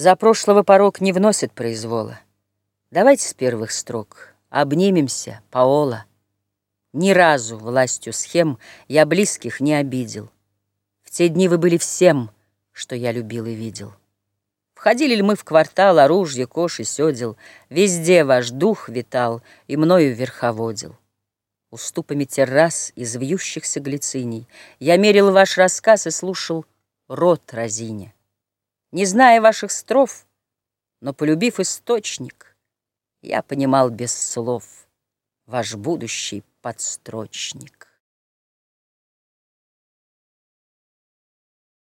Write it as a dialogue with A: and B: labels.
A: За прошлого порог не вносит произвола. Давайте с первых строк обнимемся, Паола. Ни разу властью схем я близких не обидел. В те дни вы были всем, что я любил и видел. Входили ли мы в квартал, оружие, и сёдел, Везде ваш дух витал и мною верховодил. Уступами террас из вьющихся глициний Я мерил ваш рассказ и слушал рот разиня. Не зная ваших строф, но полюбив источник, Я понимал без слов Ваш будущий подстрочник.